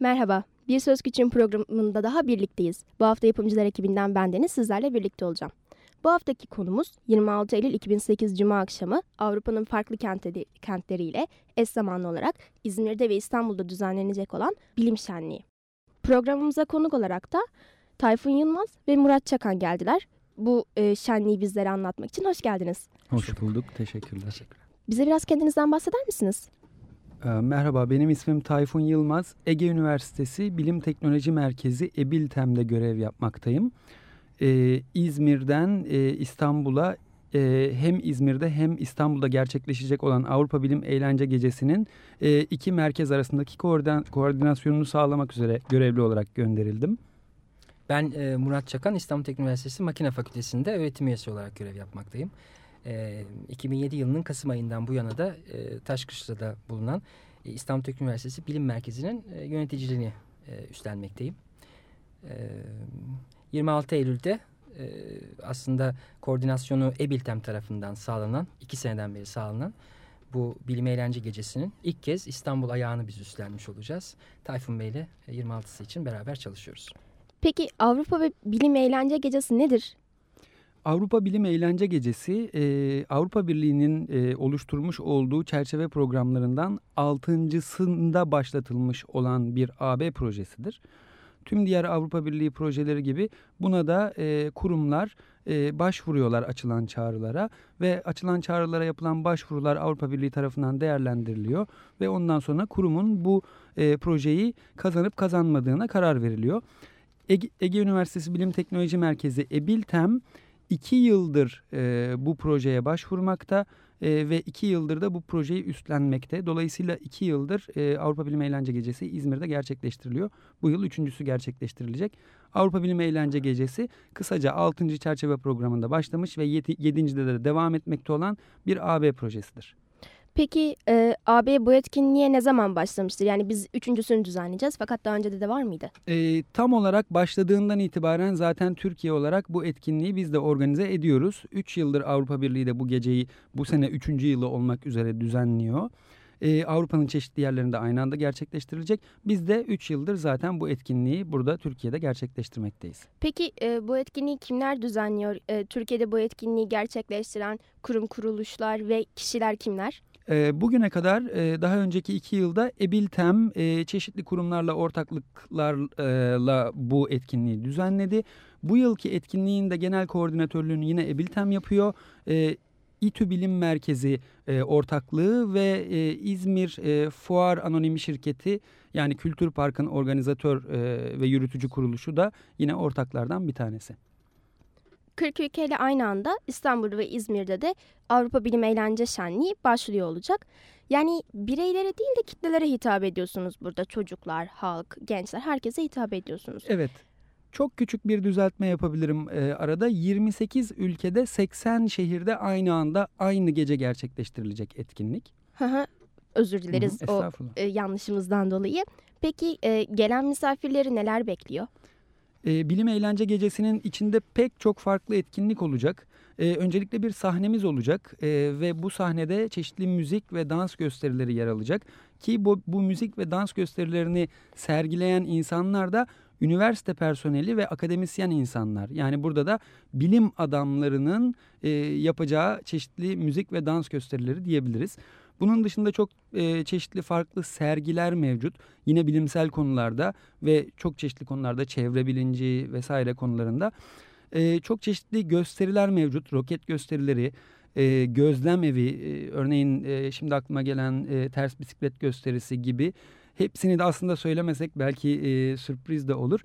Merhaba, Bir Söz Küçüğün programında daha birlikteyiz. Bu hafta yapımcılar ekibinden bendeniz sizlerle birlikte olacağım. Bu haftaki konumuz 26 Eylül 2008 Cuma akşamı Avrupa'nın farklı kentleri, kentleriyle eş zamanlı olarak İzmir'de ve İstanbul'da düzenlenecek olan Bilim Şenliği. Programımıza konuk olarak da Tayfun Yılmaz ve Murat Çakan geldiler. Bu e, şenliği bizlere anlatmak için hoş geldiniz. Hoş bulduk, teşekkürler. Teşekkürler. Bize biraz kendinizden bahseder misiniz? Ee, merhaba, benim ismim Tayfun Yılmaz. Ege Üniversitesi Bilim Teknoloji Merkezi EBİLTEM'de görev yapmaktayım. Ee, İzmir'den e, İstanbul'a e, hem İzmir'de hem İstanbul'da gerçekleşecek olan Avrupa Bilim Eğlence Gecesi'nin e, iki merkez arasındaki koordin koordinasyonunu sağlamak üzere görevli olarak gönderildim. Ben e, Murat Çakan, İstanbul Teknik Üniversitesi Makine Fakültesi'nde öğretim üyesi olarak görev yapmaktayım. E, 2007 yılının Kasım ayından bu yana da e, Taşkışla'da bulunan e, İstanbul Teknik Üniversitesi Bilim Merkezi'nin e, yöneticiliğini e, üstlenmekteyim. E, 26 Eylül'de e, aslında koordinasyonu EBİLTEM tarafından sağlanan, iki seneden beri sağlanan bu bilim eğlence gecesinin ilk kez İstanbul ayağını biz üstlenmiş olacağız. Tayfun Bey ile 26'sı için beraber çalışıyoruz. Peki Avrupa ve Bilim Eğlence Gecesi nedir? Avrupa Bilim Eğlence Gecesi e, Avrupa Birliği'nin e, oluşturmuş olduğu çerçeve programlarından altıncısında başlatılmış olan bir AB projesidir. Tüm diğer Avrupa Birliği projeleri gibi buna da e, kurumlar e, başvuruyorlar açılan çağrılara ve açılan çağrılara yapılan başvurular Avrupa Birliği tarafından değerlendiriliyor ve ondan sonra kurumun bu e, projeyi kazanıp kazanmadığına karar veriliyor. Ege, Ege Üniversitesi Bilim Teknoloji Merkezi EBİLTEM iki yıldır e, bu projeye başvurmakta e, ve iki yıldır da bu projeyi üstlenmekte. Dolayısıyla iki yıldır e, Avrupa Bilim Eğlence Gecesi İzmir'de gerçekleştiriliyor. Bu yıl üçüncüsü gerçekleştirilecek. Avrupa Bilim Eğlence Gecesi kısaca 6. çerçeve programında başlamış ve 7. de devam etmekte olan bir AB projesidir. Peki e, AB bu etkinliğe ne zaman başlamıştır? Yani biz üçüncüsünü düzenleyeceğiz fakat daha önce de, de var mıydı? E, tam olarak başladığından itibaren zaten Türkiye olarak bu etkinliği biz de organize ediyoruz. Üç yıldır Avrupa Birliği de bu geceyi bu sene üçüncü yılı olmak üzere düzenliyor. Ee, Avrupa'nın çeşitli yerlerinde aynı anda gerçekleştirilecek. Biz de 3 yıldır zaten bu etkinliği burada Türkiye'de gerçekleştirmekteyiz. Peki e, bu etkinliği kimler düzenliyor? E, Türkiye'de bu etkinliği gerçekleştiren kurum, kuruluşlar ve kişiler kimler? Bugüne kadar daha önceki iki yılda EBİLTEM çeşitli kurumlarla ortaklıklarla bu etkinliği düzenledi. Bu yılki etkinliğin de genel koordinatörlüğünü yine EBİLTEM yapıyor. İTÜ Bilim Merkezi ortaklığı ve İzmir Fuar Anonim Şirketi yani Kültür Park'ın organizatör ve yürütücü kuruluşu da yine ortaklardan bir tanesi. 40 ülkeyle aynı anda İstanbul ve İzmir'de de Avrupa Bilim Eğlence Şenliği başlıyor olacak. Yani bireylere değil de kitlelere hitap ediyorsunuz burada. Çocuklar, halk, gençler herkese hitap ediyorsunuz. Evet. Çok küçük bir düzeltme yapabilirim e, arada. 28 ülkede 80 şehirde aynı anda aynı gece gerçekleştirilecek etkinlik. Özür dileriz Hı o e, yanlışımızdan dolayı. Peki e, gelen misafirleri neler bekliyor? E, Bilim Eğlence Gecesi'nin içinde pek çok farklı etkinlik olacak. E, öncelikle bir sahnemiz olacak e, ve bu sahnede çeşitli müzik ve dans gösterileri yer alacak. Ki bu, bu müzik ve dans gösterilerini sergileyen insanlar da üniversite personeli ve akademisyen insanlar. Yani burada da bilim adamlarının e, yapacağı çeşitli müzik ve dans gösterileri diyebiliriz. Bunun dışında çok e, çeşitli farklı sergiler mevcut. Yine bilimsel konularda ve çok çeşitli konularda çevre bilinci vesaire konularında e, çok çeşitli gösteriler mevcut. Roket gösterileri, e, gözlem evi, e, örneğin e, şimdi aklıma gelen e, ters bisiklet gösterisi gibi hepsini de aslında söylemesek belki e, sürpriz de olur.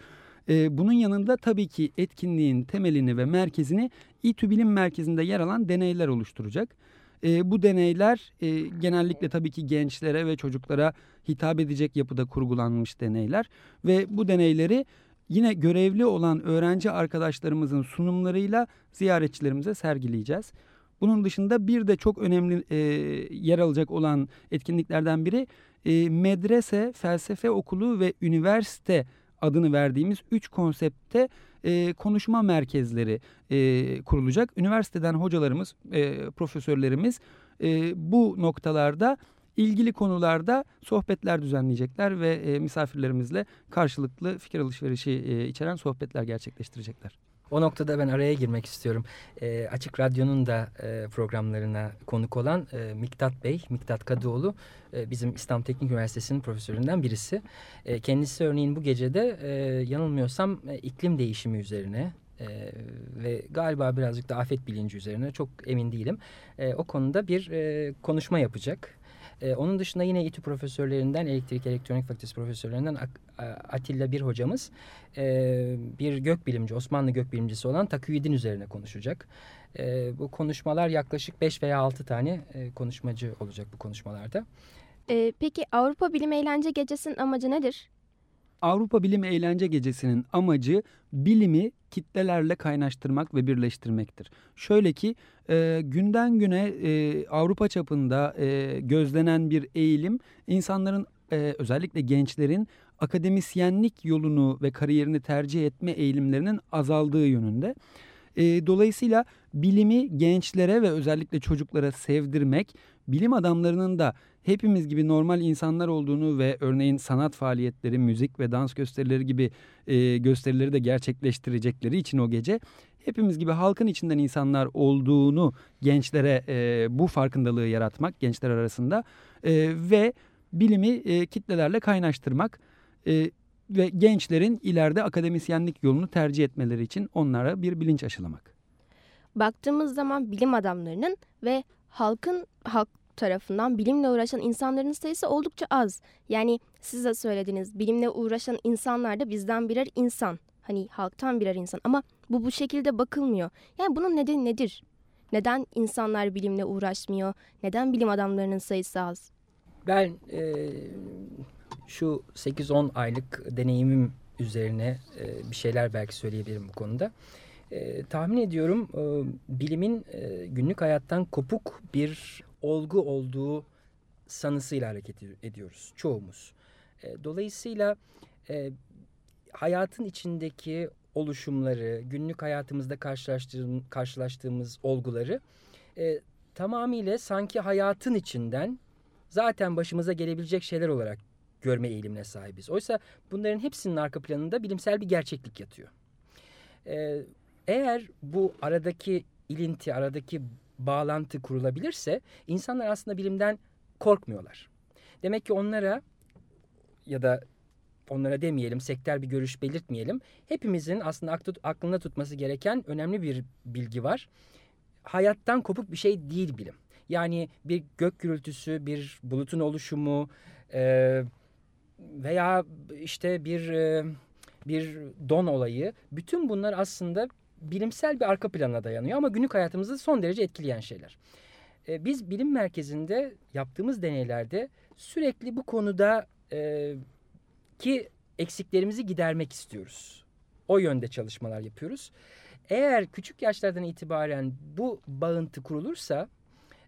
E, bunun yanında tabii ki etkinliğin temelini ve merkezini İTÜ Bilim Merkezi'nde yer alan deneyler oluşturacak. E, bu deneyler e, genellikle tabii ki gençlere ve çocuklara hitap edecek yapıda kurgulanmış deneyler ve bu deneyleri yine görevli olan öğrenci arkadaşlarımızın sunumlarıyla ziyaretçilerimize sergileyeceğiz. Bunun dışında bir de çok önemli e, yer alacak olan etkinliklerden biri e, medrese, felsefe okulu ve üniversite adını verdiğimiz üç konsepte e, konuşma merkezleri e, kurulacak. Üniversiteden hocalarımız, e, profesörlerimiz e, bu noktalarda ilgili konularda sohbetler düzenleyecekler ve e, misafirlerimizle karşılıklı fikir alışverişi e, içeren sohbetler gerçekleştirecekler. O noktada ben araya girmek istiyorum. E, Açık Radyo'nun da e, programlarına konuk olan e, Miktat Bey, Miktat Kadıoğlu e, bizim İstanbul Teknik Üniversitesi'nin profesöründen birisi. E, kendisi örneğin bu gecede e, yanılmıyorsam e, iklim değişimi üzerine e, ve galiba birazcık da afet bilinci üzerine çok emin değilim. E, o konuda bir e, konuşma yapacak. E, onun dışında yine İTÜ profesörlerinden, elektrik elektronik fakültesi profesörlerinden Atilla bir hocamız e, bir gökbilimci, Osmanlı gökbilimcisi olan Taküyidin üzerine konuşacak. E, bu konuşmalar yaklaşık 5 veya 6 tane e, konuşmacı olacak bu konuşmalarda. E, peki Avrupa Bilim Eğlence Gecesi'nin amacı nedir? Avrupa Bilim Eğlence Gecesi'nin amacı bilimi kitlelerle kaynaştırmak ve birleştirmektir. Şöyle ki e, günden güne e, Avrupa çapında e, gözlenen bir eğilim insanların e, özellikle gençlerin akademisyenlik yolunu ve kariyerini tercih etme eğilimlerinin azaldığı yönünde. E, dolayısıyla bilimi gençlere ve özellikle çocuklara sevdirmek, bilim adamlarının da hepimiz gibi normal insanlar olduğunu ve örneğin sanat faaliyetleri, müzik ve dans gösterileri gibi e, gösterileri de gerçekleştirecekleri için o gece hepimiz gibi halkın içinden insanlar olduğunu gençlere e, bu farkındalığı yaratmak gençler arasında e, ve bilimi e, kitlelerle kaynaştırmak e, ve gençlerin ileride akademisyenlik yolunu tercih etmeleri için onlara bir bilinç aşılamak. Baktığımız zaman bilim adamlarının ve halkın halk tarafından bilimle uğraşan insanların sayısı oldukça az. Yani siz de söylediniz bilimle uğraşan insanlar da bizden birer insan. Hani halktan birer insan ama bu bu şekilde bakılmıyor. Yani bunun nedeni nedir? Neden insanlar bilimle uğraşmıyor? Neden bilim adamlarının sayısı az? Ben e, şu 8-10 aylık deneyimim üzerine e, bir şeyler belki söyleyebilirim bu konuda. E, tahmin ediyorum e, bilimin e, günlük hayattan kopuk bir olgu olduğu sanısıyla hareket ediyoruz çoğumuz. E, dolayısıyla e, hayatın içindeki oluşumları, günlük hayatımızda karşılaştığımız, olguları e, tamamıyla sanki hayatın içinden zaten başımıza gelebilecek şeyler olarak görme eğilimine sahibiz. Oysa bunların hepsinin arka planında bilimsel bir gerçeklik yatıyor. Ee, eğer bu aradaki ilinti, aradaki bağlantı kurulabilirse insanlar aslında bilimden korkmuyorlar. Demek ki onlara ya da onlara demeyelim, sektör bir görüş belirtmeyelim. Hepimizin aslında aklında tutması gereken önemli bir bilgi var. Hayattan kopuk bir şey değil bilim. Yani bir gök gürültüsü, bir bulutun oluşumu e, veya işte bir e, bir don olayı. Bütün bunlar aslında bilimsel bir arka plana dayanıyor ama günlük hayatımızı son derece etkileyen şeyler. E, biz bilim merkezinde yaptığımız deneylerde sürekli bu konuda e, ki eksiklerimizi gidermek istiyoruz. O yönde çalışmalar yapıyoruz. Eğer küçük yaşlardan itibaren bu bağıntı kurulursa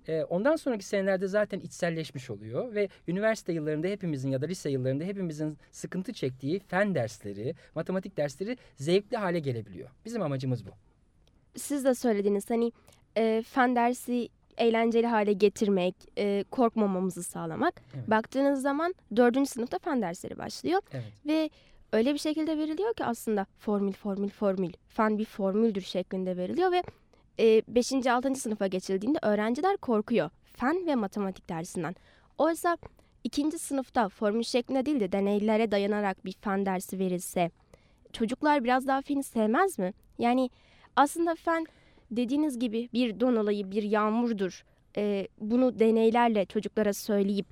e, ondan sonraki senelerde zaten içselleşmiş oluyor ve üniversite yıllarında hepimizin ya da lise yıllarında hepimizin sıkıntı çektiği fen dersleri, matematik dersleri zevkli hale gelebiliyor. Bizim amacımız bu. Siz de söylediniz hani e, fen dersi eğlenceli hale getirmek, e, korkmamamızı sağlamak. Evet. Baktığınız zaman dördüncü sınıfta fen dersleri başlıyor. Evet. Ve öyle bir şekilde veriliyor ki aslında formül, formül, formül. Fen bir formüldür şeklinde veriliyor ve 5. E, 6. sınıfa geçildiğinde öğrenciler korkuyor. Fen ve matematik dersinden. Oysa ikinci sınıfta formül şeklinde değil de deneylere dayanarak bir fen dersi verilse çocuklar biraz daha feni sevmez mi? Yani aslında fen dediğiniz gibi bir don olayı, bir yağmurdur. Ee, bunu deneylerle çocuklara söyleyip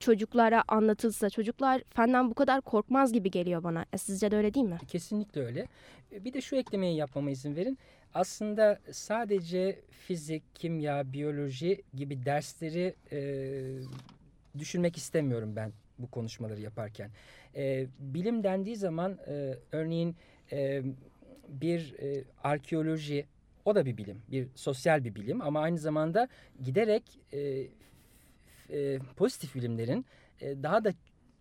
çocuklara anlatılsa çocuklar fenden bu kadar korkmaz gibi geliyor bana. E, sizce de öyle değil mi? Kesinlikle öyle. E, bir de şu eklemeyi yapmama izin verin. Aslında sadece fizik, kimya, biyoloji gibi dersleri e, düşünmek istemiyorum ben bu konuşmaları yaparken. E, bilim dendiği zaman e, örneğin e, bir e, arkeoloji o da bir bilim, bir sosyal bir bilim ama aynı zamanda giderek e, e, pozitif bilimlerin e, daha da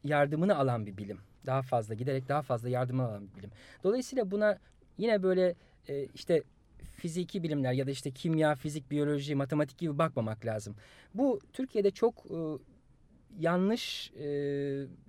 yardımını alan bir bilim. Daha fazla giderek daha fazla yardımını alan bir bilim. Dolayısıyla buna yine böyle e, işte fiziki bilimler ya da işte kimya, fizik, biyoloji, matematik gibi bakmamak lazım. Bu Türkiye'de çok e, yanlış e,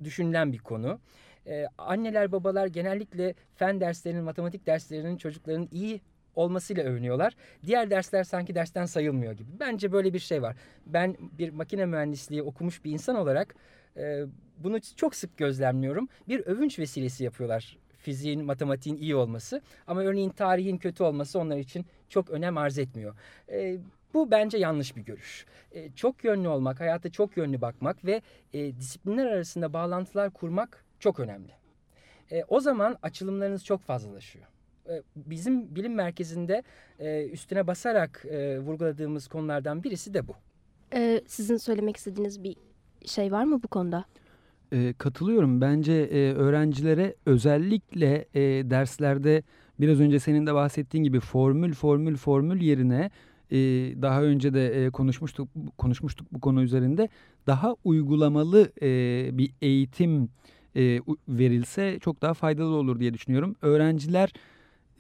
düşünülen bir konu. E, anneler babalar genellikle fen derslerinin, matematik derslerinin çocukların iyi olmasıyla övünüyorlar. Diğer dersler sanki dersten sayılmıyor gibi. Bence böyle bir şey var. Ben bir makine mühendisliği okumuş bir insan olarak e, bunu çok sık gözlemliyorum. Bir övünç vesilesi yapıyorlar fiziğin, matematiğin iyi olması. Ama örneğin tarihin kötü olması onlar için çok önem arz etmiyor. E, bu bence yanlış bir görüş. E, çok yönlü olmak, hayata çok yönlü bakmak ve e, disiplinler arasında bağlantılar kurmak çok önemli. E, o zaman açılımlarınız çok fazlalaşıyor. Bizim bilim merkezinde e, üstüne basarak e, vurguladığımız konulardan birisi de bu. Ee, sizin söylemek istediğiniz bir şey var mı bu konuda? E, katılıyorum. Bence e, öğrencilere özellikle e, derslerde biraz önce senin de bahsettiğin gibi formül formül formül yerine e, daha önce de e, konuşmuştuk konuşmuştuk bu konu üzerinde daha uygulamalı e, bir eğitim e, verilse çok daha faydalı olur diye düşünüyorum. Öğrenciler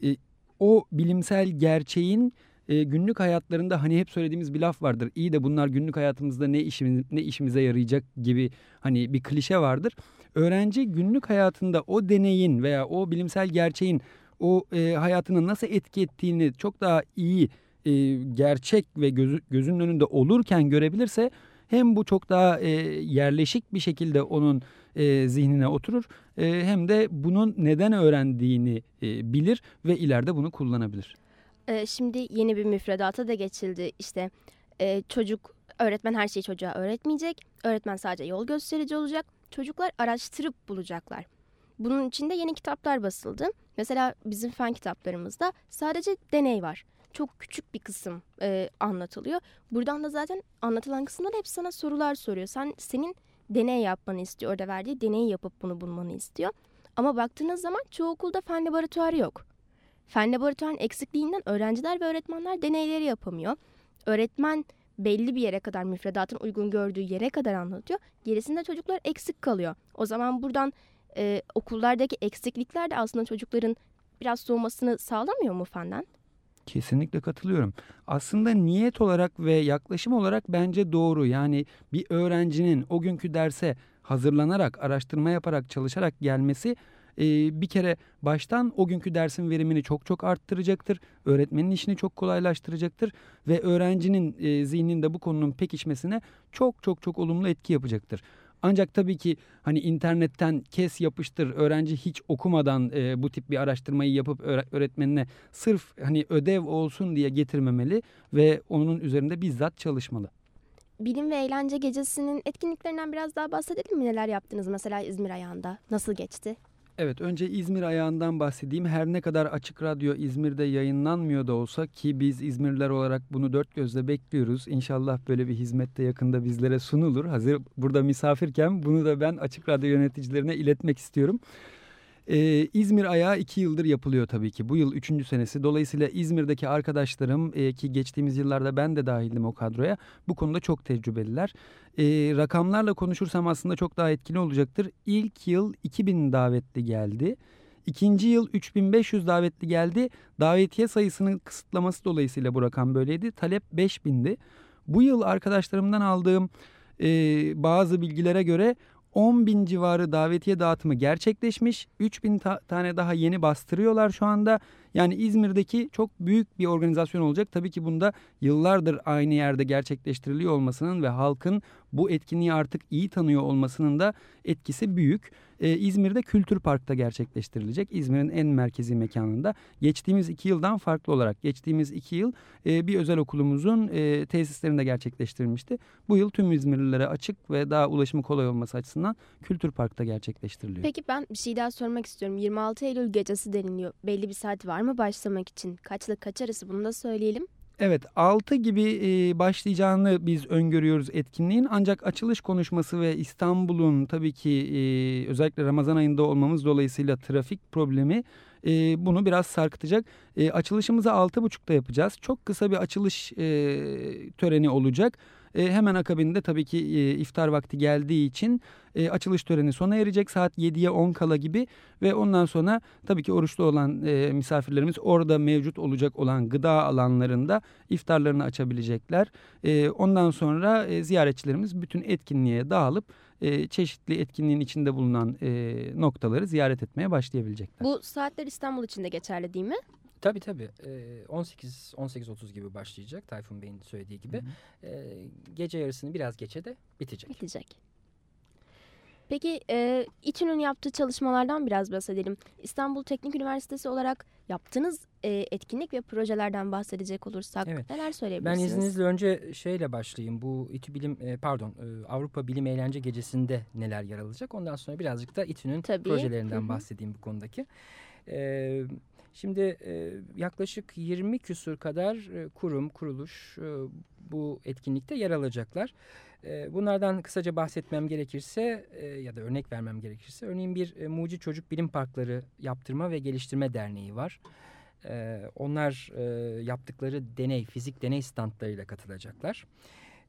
e, o bilimsel gerçeğin e, günlük hayatlarında hani hep söylediğimiz bir laf vardır. İyi de bunlar günlük hayatımızda ne işimiz ne işimize yarayacak gibi hani bir klişe vardır. Öğrenci günlük hayatında o deneyin veya o bilimsel gerçeğin o e, hayatını nasıl etki ettiğini çok daha iyi e, gerçek ve gözü, gözünün önünde olurken görebilirse hem bu çok daha e, yerleşik bir şekilde onun e, zihnine oturur e, hem de bunun neden öğrendiğini e, bilir ve ileride bunu kullanabilir. Ee, şimdi yeni bir müfredata da geçildi. İşte e, çocuk, öğretmen her şeyi çocuğa öğretmeyecek. Öğretmen sadece yol gösterici olacak. Çocuklar araştırıp bulacaklar. Bunun için de yeni kitaplar basıldı. Mesela bizim fen kitaplarımızda sadece deney var. Çok küçük bir kısım e, anlatılıyor. Buradan da zaten anlatılan kısımda hep sana sorular soruyor. Sen senin deney yapmanı istiyor. Orada verdiği deneyi yapıp bunu bulmanı istiyor. Ama baktığınız zaman çoğu okulda fen laboratuvarı yok. Fen laboratuvarının eksikliğinden öğrenciler ve öğretmenler deneyleri yapamıyor. Öğretmen belli bir yere kadar müfredatın uygun gördüğü yere kadar anlatıyor. Gerisinde çocuklar eksik kalıyor. O zaman buradan e, okullardaki eksiklikler de aslında çocukların biraz soğumasını sağlamıyor mu fenden? Kesinlikle katılıyorum. Aslında niyet olarak ve yaklaşım olarak bence doğru. Yani bir öğrencinin o günkü derse hazırlanarak, araştırma yaparak, çalışarak gelmesi bir kere baştan o günkü dersin verimini çok çok arttıracaktır. Öğretmenin işini çok kolaylaştıracaktır ve öğrencinin zihninde bu konunun pekişmesine çok çok çok olumlu etki yapacaktır. Ancak tabii ki hani internetten kes yapıştır öğrenci hiç okumadan e, bu tip bir araştırmayı yapıp öğretmenine sırf hani ödev olsun diye getirmemeli ve onun üzerinde bizzat çalışmalı. Bilim ve Eğlence Gecesi'nin etkinliklerinden biraz daha bahsedelim mi? Neler yaptınız mesela İzmir ayağında? Nasıl geçti? Evet önce İzmir ayağından bahsedeyim. Her ne kadar Açık Radyo İzmir'de yayınlanmıyor da olsa ki biz İzmirliler olarak bunu dört gözle bekliyoruz. İnşallah böyle bir hizmette yakında bizlere sunulur. Hazır burada misafirken bunu da ben Açık Radyo yöneticilerine iletmek istiyorum. Ee, İzmir ayağı iki yıldır yapılıyor tabii ki. Bu yıl üçüncü senesi. Dolayısıyla İzmir'deki arkadaşlarım e, ki geçtiğimiz yıllarda ben de dahildim o kadroya. Bu konuda çok tecrübeliler. E, rakamlarla konuşursam aslında çok daha etkili olacaktır. İlk yıl 2000 davetli geldi. İkinci yıl 3500 davetli geldi. Davetiye sayısının kısıtlaması dolayısıyla bu rakam böyleydi. Talep 5000'di. Bu yıl arkadaşlarımdan aldığım e, bazı bilgilere göre 10 bin civarı davetiye dağıtımı gerçekleşmiş. 3 bin ta- tane daha yeni bastırıyorlar şu anda. Yani İzmir'deki çok büyük bir organizasyon olacak. Tabii ki bunda yıllardır aynı yerde gerçekleştiriliyor olmasının ve halkın bu etkinliği artık iyi tanıyor olmasının da etkisi büyük. Ee, İzmir'de Kültür Park'ta gerçekleştirilecek. İzmir'in en merkezi mekanında. Geçtiğimiz iki yıldan farklı olarak geçtiğimiz iki yıl e, bir özel okulumuzun e, tesislerinde gerçekleştirilmişti. Bu yıl tüm İzmirlilere açık ve daha ulaşımı kolay olması açısından Kültür Park'ta gerçekleştiriliyor. Peki ben bir şey daha sormak istiyorum. 26 Eylül gecesi deniliyor. Belli bir saat var mı başlamak için? Kaçla kaç arası bunu da söyleyelim. Evet 6 gibi e, başlayacağını biz öngörüyoruz etkinliğin ancak açılış konuşması ve İstanbul'un tabii ki e, özellikle Ramazan ayında olmamız dolayısıyla trafik problemi e, bunu biraz sarkıtacak. E, açılışımızı 6.30'da yapacağız. Çok kısa bir açılış töreni olacak. E, hemen akabinde tabii ki e, iftar vakti geldiği için e, açılış töreni sona erecek saat 7'ye 10 kala gibi ve ondan sonra tabii ki oruçlu olan e, misafirlerimiz orada mevcut olacak olan gıda alanlarında iftarlarını açabilecekler. E, ondan sonra e, ziyaretçilerimiz bütün etkinliğe dağılıp e, çeşitli etkinliğin içinde bulunan e, noktaları ziyaret etmeye başlayabilecekler. Bu saatler İstanbul için de geçerli değil mi? Tabii tabii. Ee, 18 18.30 gibi başlayacak Tayfun Bey'in söylediği gibi. Ee, gece yarısını biraz geçe de bitecek. Bitecek. Peki e, İTÜ'nün yaptığı çalışmalardan biraz bahsedelim. İstanbul Teknik Üniversitesi olarak yaptığınız e, etkinlik ve projelerden bahsedecek olursak Evet. neler Ben söyleyebilirsiniz? izninizle önce şeyle başlayayım. Bu İTÜ Bilim e, pardon e, Avrupa Bilim Eğlence Gecesi'nde neler yer alacak. Ondan sonra birazcık da İTÜ'nün projelerinden Hı hı. bahsedeyim bu konudaki. E, şimdi e, yaklaşık 20 küsur kadar e, kurum, kuruluş e, bu etkinlikte yer alacaklar. Bunlardan kısaca bahsetmem gerekirse ya da örnek vermem gerekirse örneğin bir e, Muci Çocuk Bilim Parkları Yaptırma ve Geliştirme Derneği var. Onlar yaptıkları deney, fizik deney standlarıyla katılacaklar.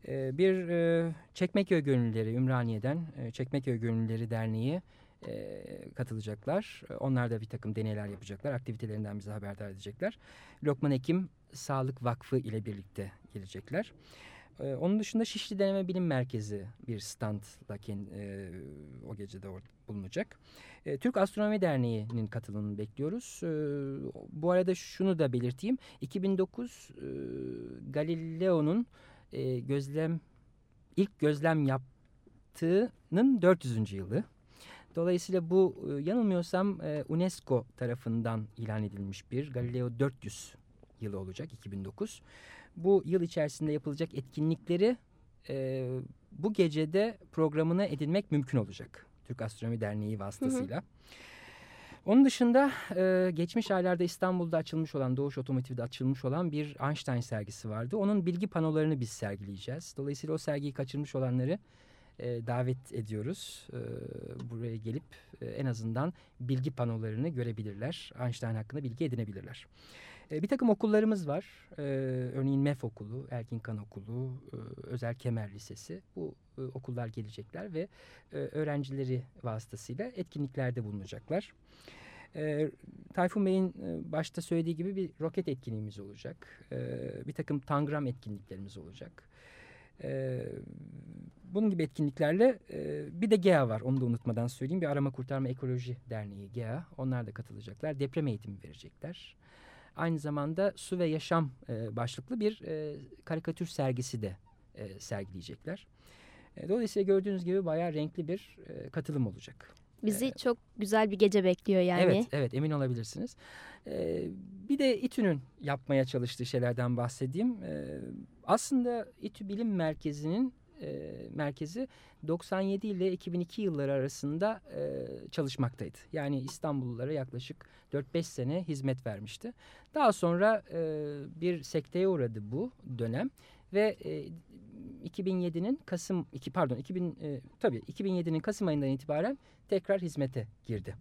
Bir e, Çekmeköy Gönüllüleri Ümraniye'den e, Çekmeköy Gönüllüleri Derneği e, katılacaklar. Onlar da bir takım deneyler yapacaklar. Aktivitelerinden bize haberdar edecekler. Lokman Hekim Sağlık Vakfı ile birlikte gelecekler. E, Onun dışında Şişli Deneme Bilim Merkezi bir standla e, o gece de orada bulunacak. E, Türk Astronomi Derneği'nin katılımını bekliyoruz. E, bu arada şunu da belirteyim. 2009 e, Galileo'nun e, gözlem ilk gözlem yaptığının 400. yılı. Dolayısıyla bu e, yanılmıyorsam e, UNESCO tarafından ilan edilmiş bir Galileo 400 yılı olacak 2009. Bu yıl içerisinde yapılacak etkinlikleri e, bu gecede programına edinmek mümkün olacak. Türk Astronomi Derneği vasıtasıyla. Onun dışında e, geçmiş aylarda İstanbul'da açılmış olan, Doğuş Otomotiv'de açılmış olan bir Einstein sergisi vardı. Onun bilgi panolarını biz sergileyeceğiz. Dolayısıyla o sergiyi kaçırmış olanları e, davet ediyoruz. E, buraya gelip e, en azından bilgi panolarını görebilirler. Einstein hakkında bilgi edinebilirler. E, bir takım okullarımız var. E, örneğin MEF Okulu, Erkin Kan Okulu, e, Özel Kemer Lisesi. Bu e, okullar gelecekler ve e, öğrencileri vasıtasıyla etkinliklerde bulunacaklar. E, Tayfun Bey'in e, başta söylediği gibi bir roket etkinliğimiz olacak. E, bir takım tangram etkinliklerimiz olacak. E, bunun gibi etkinliklerle e, bir de GEA var onu da unutmadan söyleyeyim. Bir Arama Kurtarma Ekoloji Derneği GEA. Onlar da katılacaklar. Deprem eğitimi verecekler. Aynı zamanda Su ve Yaşam e, başlıklı bir e, karikatür sergisi de e, sergileyecekler. E, dolayısıyla gördüğünüz gibi bayağı renkli bir e, katılım olacak. Bizi çok güzel bir gece bekliyor yani. Evet, evet emin olabilirsiniz. Ee, bir de İTÜ'nün yapmaya çalıştığı şeylerden bahsedeyim. Ee, aslında İTÜ Bilim Merkezi'nin e, merkezi 97 ile 2002 yılları arasında e, çalışmaktaydı. Yani İstanbullulara yaklaşık 4-5 sene hizmet vermişti. Daha sonra e, bir sekteye uğradı bu dönem ve e, 2007'nin Kasım iki pardon 2000 e, tabii 2007'nin Kasım ayından itibaren tekrar hizmete girdi.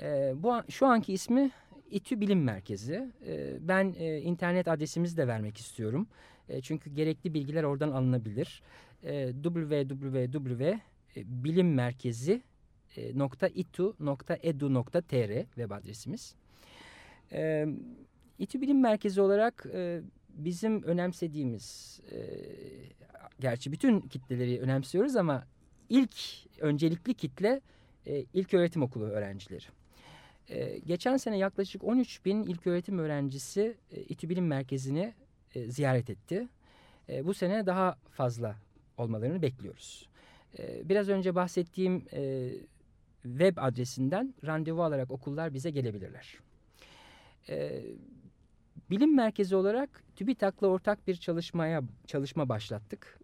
E, bu şu anki ismi İTÜ Bilim Merkezi. E, ben e, internet adresimizi de vermek istiyorum. E, çünkü gerekli bilgiler oradan alınabilir. E, www.bilimmerkezi.itu.edu.tr web adresimiz. E, İTÜ Bilim Merkezi olarak e, bizim önemsediğimiz, e, gerçi bütün kitleleri önemsiyoruz ama ilk öncelikli kitle e, ilk öğretim okulu öğrencileri. E, geçen sene yaklaşık 13 bin ilk öğretim öğrencisi e, İTÜ Bilim Merkezi'ni e, ziyaret etti. E, bu sene daha fazla olmalarını bekliyoruz. E, biraz önce bahsettiğim web adresinden randevu alarak okullar bize gelebilirler. Bilim merkezi olarak TÜBİTAK'la ortak bir çalışmaya çalışma başlattık.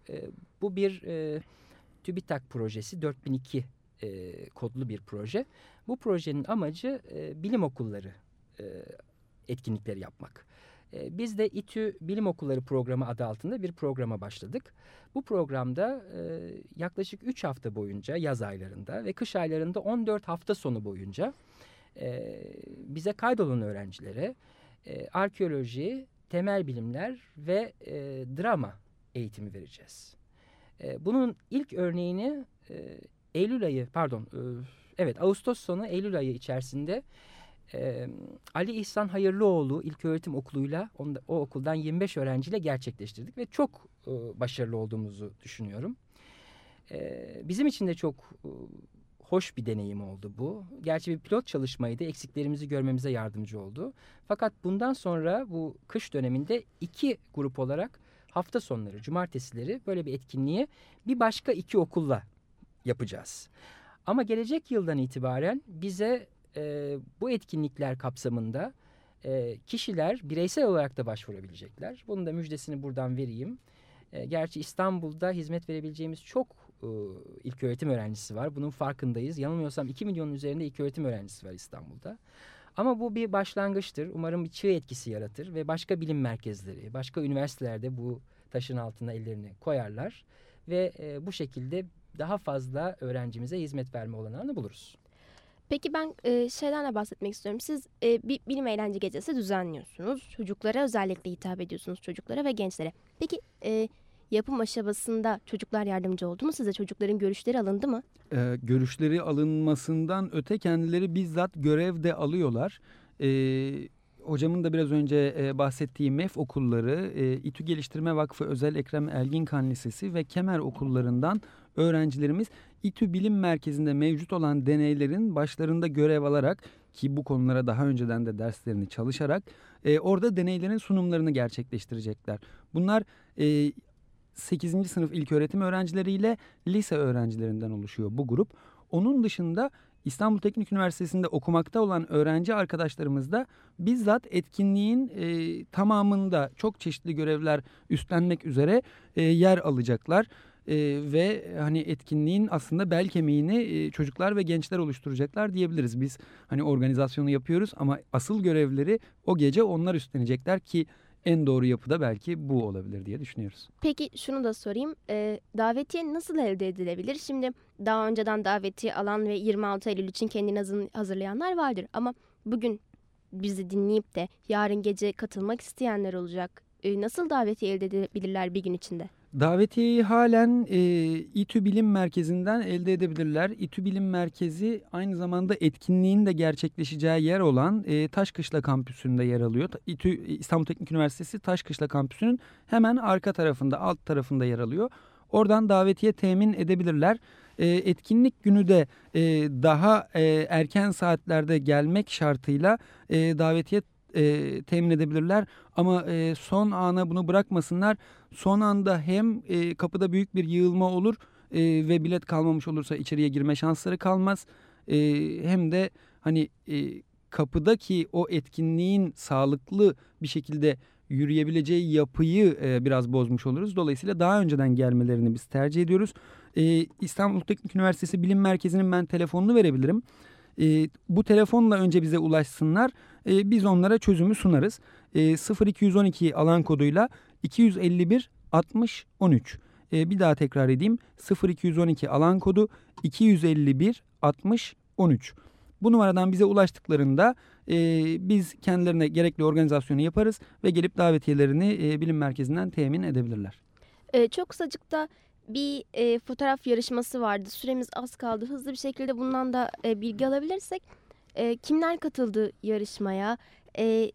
Bu bir TÜBİTAK projesi 4002 e, kodlu bir proje. Bu projenin amacı bilim okulları etkinlikleri yapmak. E, biz de İTÜ Bilim Okulları Programı adı altında bir programa başladık. Bu programda e, yaklaşık 3 hafta boyunca yaz aylarında ve kış aylarında 14 hafta sonu boyunca e, bize kaydolan öğrencilere e, arkeoloji, temel bilimler ve e, drama eğitimi vereceğiz. E, bunun ilk örneğini e, Eylül ayı pardon e, evet Ağustos sonu Eylül ayı içerisinde e, Ali İhsan Hayırlıoğlu İlköğretim Okulu'yla o okuldan 25 öğrenciyle gerçekleştirdik ve çok e, başarılı olduğumuzu düşünüyorum. E, bizim için de çok e, hoş bir deneyim oldu bu. Gerçi bir pilot çalışmaydı. Eksiklerimizi görmemize yardımcı oldu. Fakat bundan sonra bu kış döneminde iki grup olarak hafta sonları, cumartesileri böyle bir etkinliği bir başka iki okulla yapacağız. Ama gelecek yıldan itibaren bize e, bu etkinlikler kapsamında e, kişiler bireysel olarak da başvurabilecekler. Bunun da müjdesini buradan vereyim. E, gerçi İstanbul'da hizmet verebileceğimiz çok e, ilköğretim öğrencisi var. Bunun farkındayız. Yanılmıyorsam 2 milyonun üzerinde ilköğretim öğrencisi var İstanbul'da. Ama bu bir başlangıçtır. Umarım bir çığ etkisi yaratır ve başka bilim merkezleri, başka üniversitelerde bu taşın altına ellerini koyarlar ve e, bu şekilde daha fazla öğrencimize hizmet verme olanağını buluruz. Peki ben e, şeyden de bahsetmek istiyorum. Siz e, bir bilim eğlence gecesi düzenliyorsunuz. Çocuklara özellikle hitap ediyorsunuz çocuklara ve gençlere. Peki e, yapım aşamasında çocuklar yardımcı oldu mu size? Çocukların görüşleri alındı mı? Ee, görüşleri alınmasından öte kendileri bizzat görev de alıyorlar. Ee, hocamın da biraz önce e, bahsettiği MEF okulları, e, İTÜ Geliştirme Vakfı Özel Ekrem Elginkan Lisesi ve Kemer okullarından öğrencilerimiz İTÜ Bilim Merkezi'nde mevcut olan deneylerin başlarında görev alarak ki bu konulara daha önceden de derslerini çalışarak e, orada deneylerin sunumlarını gerçekleştirecekler. Bunlar e, 8. sınıf ilköğretim öğrencileriyle lise öğrencilerinden oluşuyor bu grup. Onun dışında İstanbul Teknik Üniversitesi'nde okumakta olan öğrenci arkadaşlarımız da bizzat etkinliğin e, tamamında çok çeşitli görevler üstlenmek üzere e, yer alacaklar. E, ve hani etkinliğin aslında bel kemiğini e, çocuklar ve gençler oluşturacaklar diyebiliriz. Biz hani organizasyonu yapıyoruz ama asıl görevleri o gece onlar üstlenecekler ki en doğru yapı da belki bu olabilir diye düşünüyoruz. Peki şunu da sorayım. E, davetiye nasıl elde edilebilir? Şimdi daha önceden davetiye alan ve 26 Eylül için kendini hazırlayanlar vardır. Ama bugün bizi dinleyip de yarın gece katılmak isteyenler olacak. E, nasıl davetiye elde edebilirler bir gün içinde? Davetiyeyi halen e, İTÜ Bilim Merkezi'nden elde edebilirler. İTÜ Bilim Merkezi aynı zamanda etkinliğin de gerçekleşeceği yer olan e, Taşkışla kampüsünde yer alıyor. İTÜ İstanbul Teknik Üniversitesi Taşkışla kampüsünün hemen arka tarafında, alt tarafında yer alıyor. Oradan davetiye temin edebilirler. E, etkinlik günü de e, daha e, erken saatlerde gelmek şartıyla e, davetiye e, temin edebilirler. Ama e, son ana bunu bırakmasınlar. Son anda hem e, kapıda büyük bir yığılma olur e, ve bilet kalmamış olursa içeriye girme şansları kalmaz. E, hem de hani e, kapıdaki o etkinliğin sağlıklı bir şekilde yürüyebileceği yapıyı e, biraz bozmuş oluruz. Dolayısıyla daha önceden gelmelerini biz tercih ediyoruz. E, İstanbul Teknik Üniversitesi Bilim Merkezi'nin ben telefonunu verebilirim. E, bu telefonla önce bize ulaşsınlar. E, biz onlara çözümü sunarız. E, 0212 alan koduyla 251 60 13. E, bir daha tekrar edeyim. 0212 alan kodu 251 60 13. Bu numaradan bize ulaştıklarında e, biz kendilerine gerekli organizasyonu yaparız ve gelip davetiyelerini e, bilim merkezinden temin edebilirler. E, çok kısacık da bir e, fotoğraf yarışması vardı. Süremiz az kaldı. Hızlı bir şekilde bundan da e, bilgi alabilirsek. E, kimler katıldı yarışmaya? E,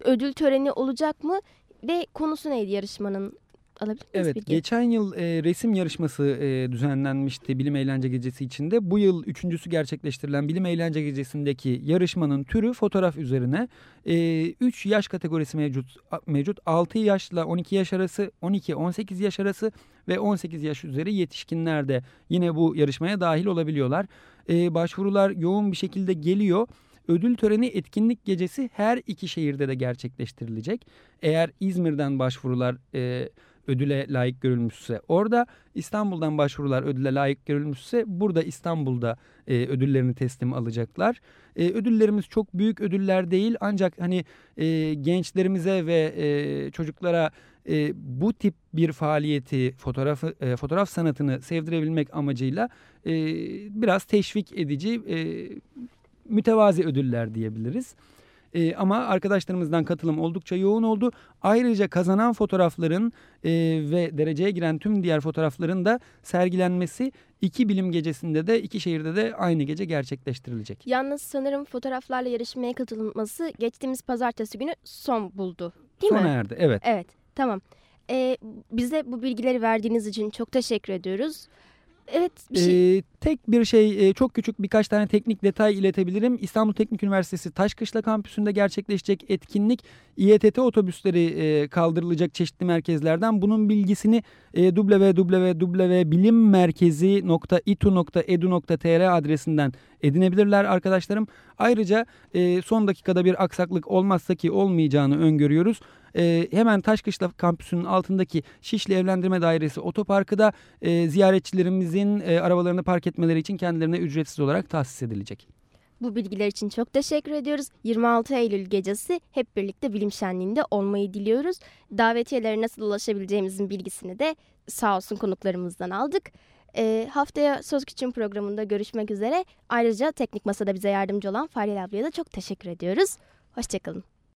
ödül töreni olacak mı? Ve konusu neydi yarışmanın? Alabilir miyiz evet, bilgi? geçen yıl e, resim yarışması e, düzenlenmişti Bilim Eğlence Gecesi içinde. Bu yıl üçüncüsü gerçekleştirilen Bilim Eğlence Gecesi'ndeki yarışmanın türü fotoğraf üzerine. 3 e, yaş kategorisi mevcut. mevcut. 6 yaşla 12 yaş arası, 12-18 yaş arası ve 18 yaş üzeri yetişkinler de yine bu yarışmaya dahil olabiliyorlar. E, başvurular yoğun bir şekilde geliyor. Ödül töreni etkinlik gecesi her iki şehirde de gerçekleştirilecek. Eğer İzmir'den başvurular e, ödüle layık görülmüşse orada, İstanbul'dan başvurular ödüle layık görülmüşse burada İstanbul'da e, ödüllerini teslim alacaklar. E, ödüllerimiz çok büyük ödüller değil ancak hani e, gençlerimize ve e, çocuklara e, bu tip bir faaliyeti fotoğraf e, fotoğraf sanatını sevdirebilmek amacıyla e, biraz teşvik edici e, mütevazi ödüller diyebiliriz. E, ama arkadaşlarımızdan katılım oldukça yoğun oldu. Ayrıca kazanan fotoğrafların e, ve dereceye giren tüm diğer fotoğrafların da sergilenmesi iki bilim gecesinde de iki şehirde de aynı gece gerçekleştirilecek. Yalnız sanırım fotoğraflarla yarışmaya katılması geçtiğimiz pazartesi günü son buldu. Değil Sona mi? erdi evet. Evet tamam. Ee, bize bu bilgileri verdiğiniz için çok teşekkür ediyoruz. Evet bir şey. Ee, tek bir şey çok küçük birkaç tane teknik detay iletebilirim. İstanbul Teknik Üniversitesi Taşkışla kampüsünde gerçekleşecek etkinlik İETT otobüsleri kaldırılacak çeşitli merkezlerden. Bunun bilgisini www.bilimmerkezi.itu.edu.tr adresinden edinebilirler arkadaşlarım. Ayrıca son dakikada bir aksaklık olmazsa ki olmayacağını öngörüyoruz. E, hemen Taşkışla kampüsünün altındaki Şişli Evlendirme Dairesi otoparkı da e, ziyaretçilerimizin e, arabalarını park etmeleri için kendilerine ücretsiz olarak tahsis edilecek. Bu bilgiler için çok teşekkür ediyoruz. 26 Eylül gecesi hep birlikte bilim şenliğinde olmayı diliyoruz. Davetiyelere nasıl ulaşabileceğimizin bilgisini de sağ olsun konuklarımızdan aldık. Ee, haftaya Söz Küçüğün programında görüşmek üzere. Ayrıca Teknik Masa'da bize yardımcı olan Faryal ablaya da çok teşekkür ediyoruz. Hoşçakalın.